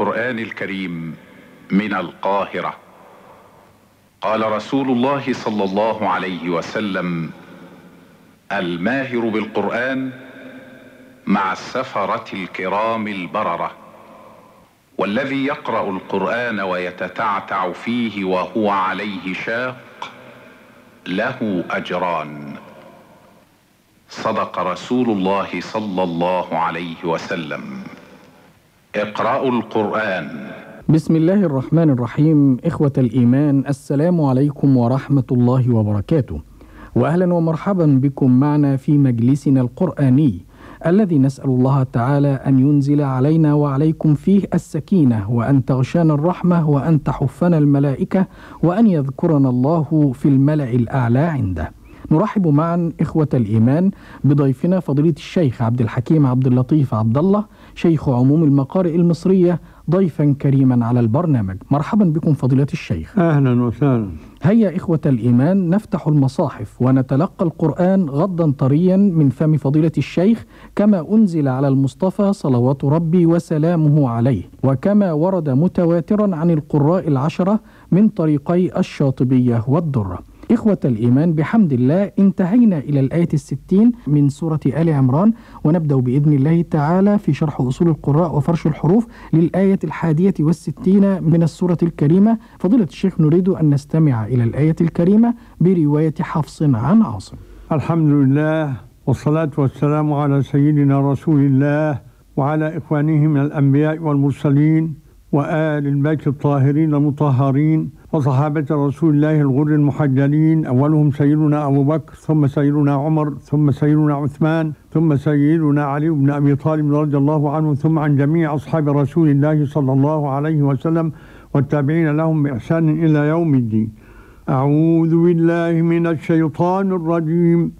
القرآن الكريم من القاهرة. قال رسول الله صلى الله عليه وسلم الماهر بالقرآن مع السفرة الكرام البررة والذي يقرأ القرآن ويتتعتع فيه وهو عليه شاق له أجران. صدق رسول الله صلى الله عليه وسلم. اقرأوا القرآن. بسم الله الرحمن الرحيم. إخوة الإيمان السلام عليكم ورحمة الله وبركاته. وأهلا ومرحبا بكم معنا في مجلسنا القرآني الذي نسأل الله تعالى أن ينزل علينا وعليكم فيه السكينة وأن تغشانا الرحمة وأن تحفنا الملائكة وأن يذكرنا الله في الملأ الأعلى عنده. نرحب معا إخوة الإيمان بضيفنا فضيلة الشيخ عبد الحكيم عبد اللطيف عبد الله شيخ عموم المقارئ المصرية ضيفا كريما على البرنامج. مرحبا بكم فضيلة الشيخ. أهلا وسهلا. هيا إخوة الإيمان نفتح المصاحف ونتلقى القرآن غضا طريا من فم فضيلة الشيخ كما أنزل على المصطفى صلوات ربي وسلامه عليه وكما ورد متواترا عن القراء العشرة من طريقي الشاطبية والدرة. إخوة الإيمان بحمد الله انتهينا إلى الآية الستين من سورة آل عمران ونبدأ بإذن الله تعالى في شرح أصول القراء وفرش الحروف للآية الحادية والستين من السورة الكريمة. فضيلة الشيخ نريد أن نستمع إلى الآية الكريمة برواية حفص عن عاصم. الحمد لله والصلاة والسلام على سيدنا رسول الله وعلى إخوانه من الأنبياء والمرسلين وآل البيت الطاهرين المطهرين وصحابة رسول الله الغر المحجلين أولهم سيدنا أبو بكر ثم سيدنا عمر ثم سيدنا عثمان ثم سيدنا علي بن أبي طالب رضي الله عنه ثم عن جميع أصحاب رسول الله صلى الله عليه وسلم والتابعين لهم بإحسان إلى يوم الدين. أعوذ بالله من الشيطان الرجيم.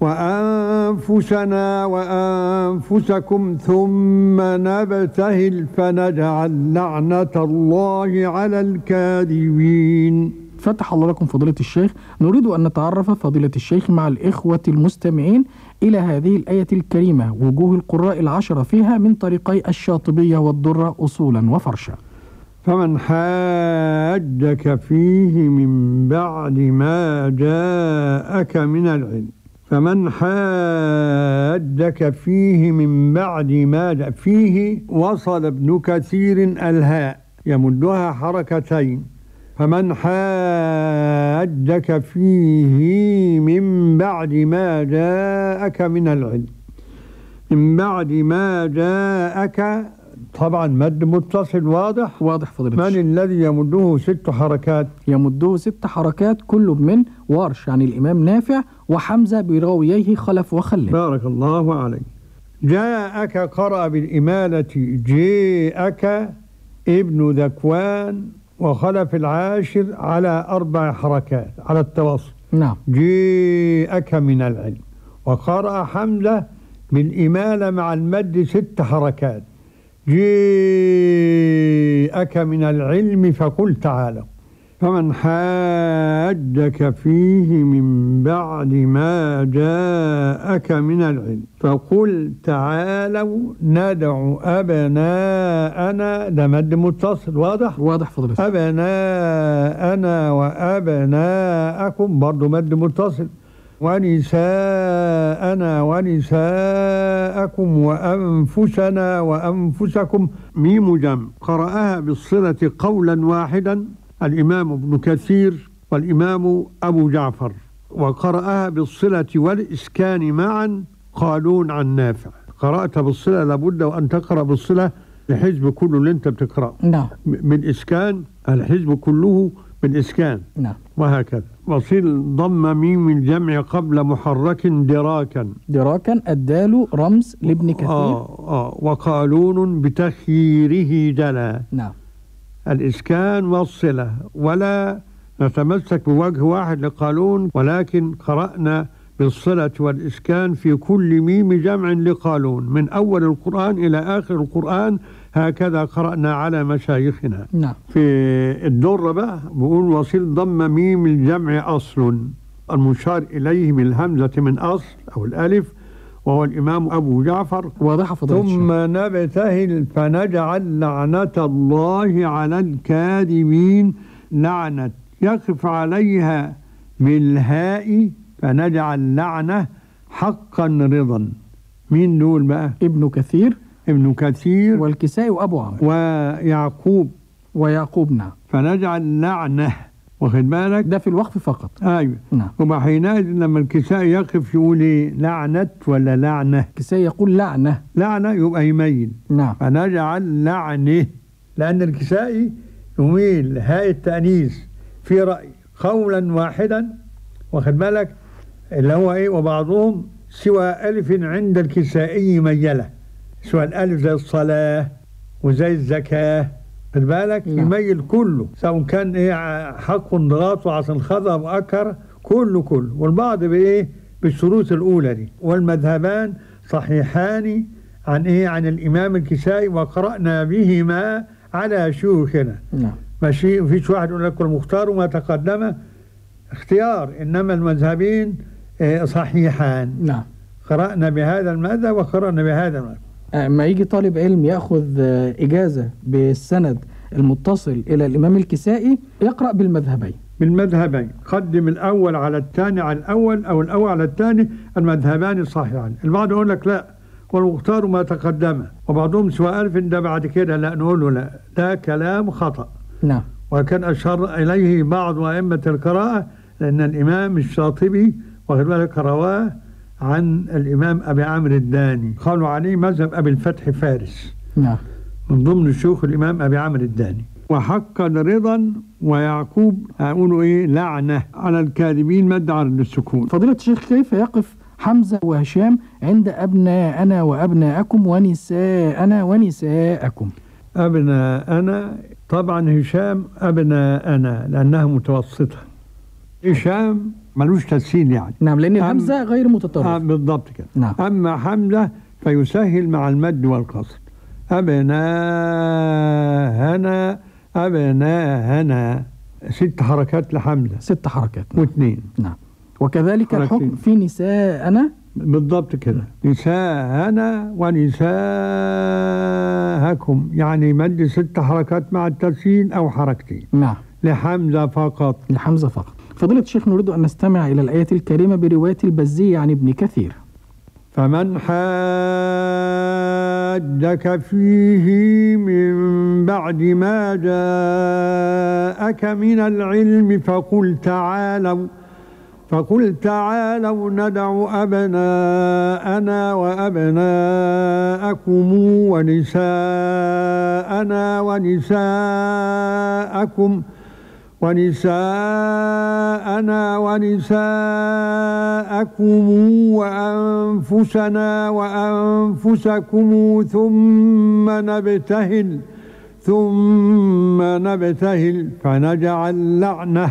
وأنفسنا وأنفسكم ثم نبتهل فنجعل لعنة الله على الكاذبين. فتح الله لكم فضيلة الشيخ. نريد أن نتعرف فضيلة الشيخ مع الإخوة المستمعين إلى هذه الآية الكريمة وجوه القراء العشرة فيها من طريقي الشاطبية والدرة أصولا وفرشا. فمن حاجك فيه من بعد ما جاءك من العلم. فمن حاجك فيه من بعد ما فيه وصل ابن كثير الهاء يمدها حركتين. فمن حاجك فيه من بعد ما جاءك من العلم من بعد ما جاءك طبعا مد متصل واضح. واضح فضيلة من الذي يمده ست حركات؟ يمده ست حركات كل من ورش عن الإمام نافع وحمزة براوييه خلف وخلف. بارك الله عليك. جاءك قرأ بالإمالة جاءك ابن ذكوان وخلف العاشر على أربع حركات على التوسط نعم. جاءك من العلم. وقرأ حمزة بالإمالة مع المد ست حركات. جاءك من العلم فقل تعالوا فمن حاجك فيه من بعد ما جاءك من العلم فقل تعالوا ندع أبناءنا. ده مد متصل واضح؟ واضح الشيخ أبناءنا وأبناءكم برضو مد متصل. ونساءنا ونساءكم وأنفسنا وأنفسكم. ميم جمع قرأها بالصلة قولا واحدا. الإمام ابن كثير والإمام أبو جعفر. وقرأها بالصلة والإسكان معا. قالون عن نافع. قرأت بالصلة لابد وأن تقرأ بالصلة. لحزب كله اللي أنت بتقرأه. نعم. بالإسكان الحزب كله بالإسكان نعم. وهكذا. وصل ضم ميم الجمع قبل محرك دراكا. دراكا الدال رمز لابن كثير. آه آه وقالون بتخييره جلا نعم. الإسكان والصلة ولا نتمسك بوجه واحد لقالون ولكن قرأنا بالصلة والإسكان في كل ميم جمع لقالون من أول القرآن إلى آخر القرآن هكذا قرأنا على مشايخنا. نعم. في الدرة بقى بيقول وصل ضم ميم الجمع أصل. المشار إليه بالهمزة من أصل أو الألف وهو الإمام أبو جعفر. الشيخ. ثم نبتهل فنجعل لعنة الله على الكاذبين. لعنة يقف عليها بالهاء فنجعل لعنة حقا رضا. مين دول بقى؟ ابن كثير ابن كثير والكسائي وأبو عمرو. ويعقوب. ويعقوب نعم فنجعل لعنة واخد بالك؟ ده في الوقف فقط. أيوه. نعم. وما حينئذ لما الكساء يقف يقول إيه لعنة ولا لعنة؟ الكسائي يقول لعنة. لعنة يبقى يميل. نعم. فنجعل لعنة لأن الكسائي يميل. هاء التأنيث في رأي. قولا واحدا واخد بالك؟ اللي هو إيه وبعضهم سوى ألف عند الكسائي ميلة سوى الألف زي الصلاة وزي الزكاة. خد بالك؟ نعم. يميل كله سواء كان إيه حق ضغاط وعصن خضا وأكر كله كله. والبعض بإيه؟ بالشروط الأولى دي. والمذهبان صحيحان عن إيه؟ عن الإمام الكسائي وقرأنا بهما على شيوخنا. نعم. ماشي؟ مفيش واحد يقول لك المختار وما تقدم. اختيار. إنما المذهبين صحيحان نعم. قرأنا بهذا المذهب وقرأنا بهذا المذهب آه، ما يجي طالب علم يأخذ آه، إجازة بالسند المتصل إلى الإمام الكسائي يقرأ بالمذهبين. بالمذهبين. قدم الأول على الثاني على الأول أو الأول على الثاني المذهبان صحيحان البعض يقول لك لا والمختار ما تقدم. وبعضهم سوى ألف ده بعد كده لا نقول له لا. ده كلام خطأ. نعم. وكان أشار إليه بعض أئمة القراءة لأن الإمام الشاطبي واخد بالك رواه عن الإمام أبي عمرو الداني. قالوا عليه مذهب أبي الفتح فارس. نعم. من ضمن شيوخ الإمام أبي عمرو الداني. وحقا رضا ويعقوب هيقولوا إيه؟ لعنة على الكاذبين مد عرض السكون. فضيلة الشيخ كيف يقف حمزة وهشام عند أبناءنا وأبناءكم ونساءنا ونساءكم؟ أبناءنا طبعا هشام أبناءنا لأنها متوسطة. هشام ملوش تسهيل يعني. نعم لأن الهمزة غير آه متطرف بالضبط كده. نعم. أما حمزة فيسهل مع المد والقصر أبناءنا أبناءنا ست حركات لحمزة. ست حركات واثنين. نعم. وكذلك حركتين. الحكم في نساءنا. بالضبط كده. نساءنا ونساءكم. يعني مد ست حركات مع التسهيل أو حركتين. نعم. لحمزة فقط. لحمزة فقط. فضيلة الشيخ نريد أن نستمع إلى الآية الكريمة برواية البزي عن ابن كثير. فمن حاجك فيه من بعد ما جاءك من العلم فقل تعالوا فقل تعالوا ندع أبناءنا وأبناءكم ونساءنا ونساءكم ونساءنا ونساءكم وأنفسنا وأنفسكم ثم نبتهل ثم نبتهل فنجعل لعنة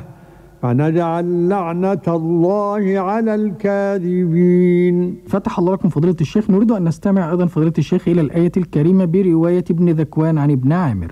فنجعل لعنة الله على الكاذبين. فتح الله لكم فضيلة الشيخ نريد أن نستمع أيضا فضيلة الشيخ إلى الآية الكريمة برواية ابن ذكوان عن ابن عامر.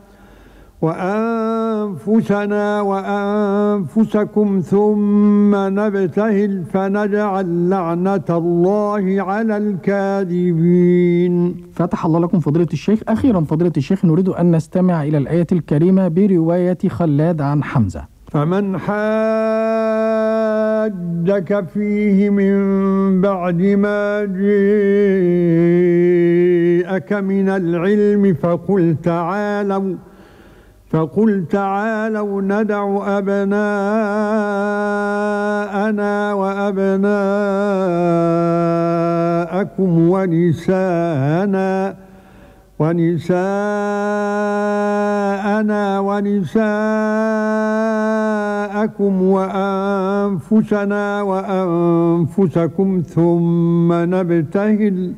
وأنفسنا وأنفسكم ثم نبتهل فنجعل لعنة الله على الكاذبين. فتح الله لكم فضيلة الشيخ. أخيرا فضيلة الشيخ نريد أن نستمع إلى الآية الكريمة برواية خلاد عن حمزة. فمن حاجك فيه من بعد ما جاءك من العلم فقل تعالوا. فقل تعالوا ندع أبناءنا وأبناءكم ونساءنا ونساءنا ونساءكم وأنفسنا وأنفسكم ثم نبتهل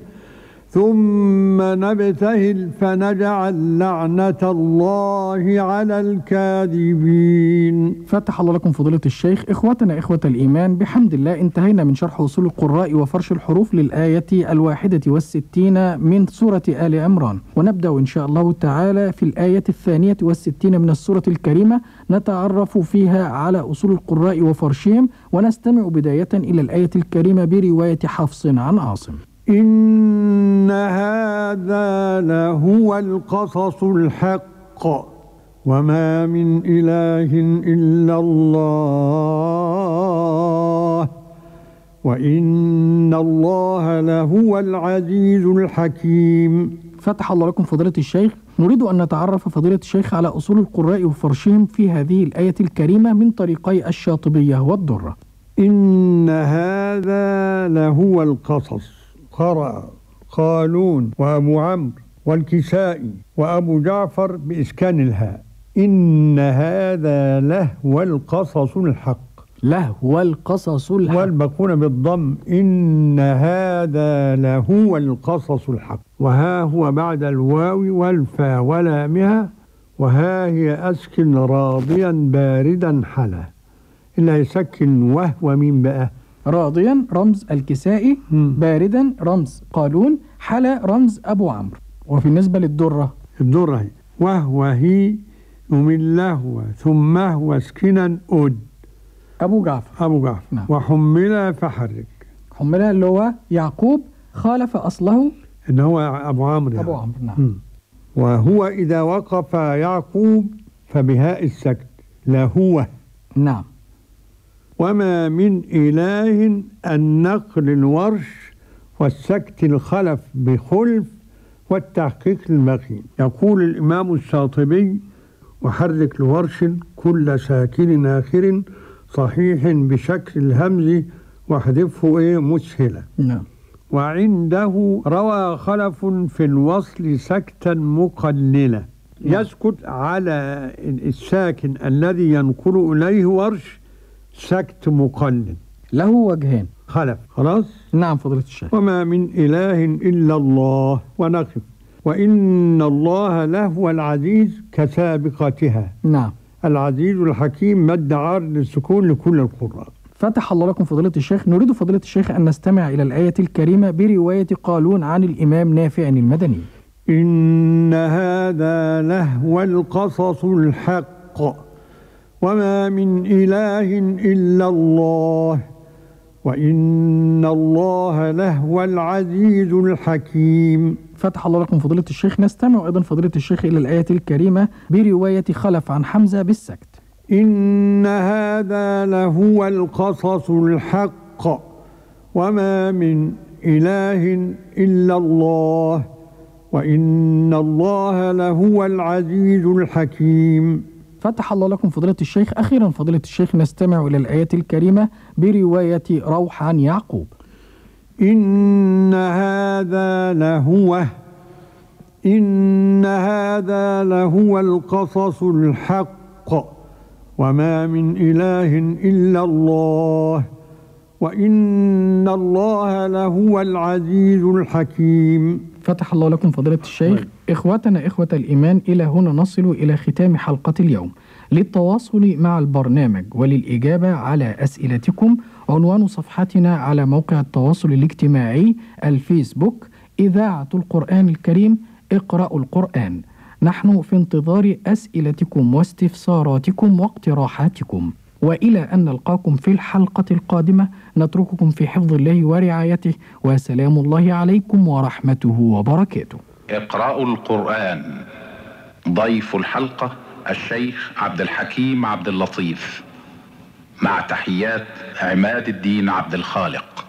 ثم نبتهل فنجعل لعنة الله على الكاذبين. فتح الله لكم فضيلة الشيخ إخوتنا إخوة الإيمان بحمد الله انتهينا من شرح وصول القراء وفرش الحروف للآية الواحدة والستين من سورة آل عمران. ونبدأ إن شاء الله تعالى في الآية الثانية والستين من السورة الكريمة نتعرف فيها على أصول القراء وفرشهم ونستمع بداية إلى الآية الكريمة برواية حفص عن عاصم. إن هذا لهو القصص الحق وما من إله إلا الله وإن الله لهو العزيز الحكيم فتح الله لكم فضيلة الشيخ. نريد أن نتعرف فضيلة الشيخ على أصول القراء وفرشهم في هذه الآية الكريمة من طريقي الشاطبية والدرة إن هذا لهو القصص. قرأ. قالون وأبو عمرو والكسائي وأبو جعفر بإسكان الهاء. إن هذا لهو القصص الحق. لهو القصص الحق. والباقون بالضم. إن هذا لهو القصص الحق. وها هو بعد الواو والفا ولامها. وها هي أسكن راضيا باردا حلا. اللي هيسكن وهو مين بقى راضيا رمز الكسائي مم. باردا رمز قالون حلا رمز أبو عمرو. وبالنسبة للدرة؟ الدرة هي. وهو هي ومن لهو ثم هو سكنا أد. أبو جعفر. أبو جعفر. نعم. وحمل فحرك. حملها اللي هو يعقوب خالف أصله. إن هو أبو عمرو. أبو يعني. عمرو نعم. مم. وهو إذا وقف يعقوب فبهاء السكت. لهو نعم. وما من إله النقل الورش والسكت الخلف بخلف والتحقيق البقي يقول الإمام الشاطبي وحرك لورش كل ساكن آخر صحيح بشكل الهمز واحذفه إيه مسهلة. نعم. وعنده روى خلف في الوصل سكتا مقللا. نعم. يسكت على الساكن الذي ينقل إليه ورش سكت مقلل له وجهان خلف. خلاص؟ نعم فضيلة الشيخ. وما من إله إلا الله ونقف. وإن الله لهو العزيز كسابقتها. نعم. العزيز الحكيم مد عار للسكون لكل القراء. فتح الله لكم فضيلة الشيخ. نريد فضيلة الشيخ أن نستمع إلى الآية الكريمة برواية قالون عن الإمام نافع المدني. إن هذا لهو القصص الحق. وما من إله إلا الله وإن الله لهو العزيز الحكيم. فتح الله لكم فضيلة الشيخ. نستمع أيضا فضيلة الشيخ إلى الآية الكريمة برواية خلف عن حمزة بالسكت. إن هذا لهو القصص الحق وما من إله إلا الله وإن الله لهو العزيز الحكيم. فتح الله لكم فضيلة الشيخ. أخيرا فضيلة الشيخ نستمع إلى الآية الكريمة برواية روح عن يعقوب. إن هذا لهو إن هذا لهو القصص الحق وما من إله إلا الله وإن الله لهو العزيز الحكيم. فتح الله لكم فضيلة الشيخ. إخواتنا إخوة الإيمان إلى هنا نصل إلى ختام حلقة اليوم. للتواصل مع البرنامج وللإجابة على أسئلتكم عنوان صفحتنا على موقع التواصل الاجتماعي الفيسبوك إذاعة القرآن الكريم اقرأوا القرآن. نحن في انتظار أسئلتكم واستفساراتكم واقتراحاتكم. وإلى أن نلقاكم في الحلقة القادمة نترككم في حفظ الله ورعايته. وسلام الله عليكم ورحمته وبركاته. اقرأوا القرآن. ضيف الحلقة الشيخ عبد الحكيم عبد اللطيف. مع تحيات عماد الدين عبد الخالق.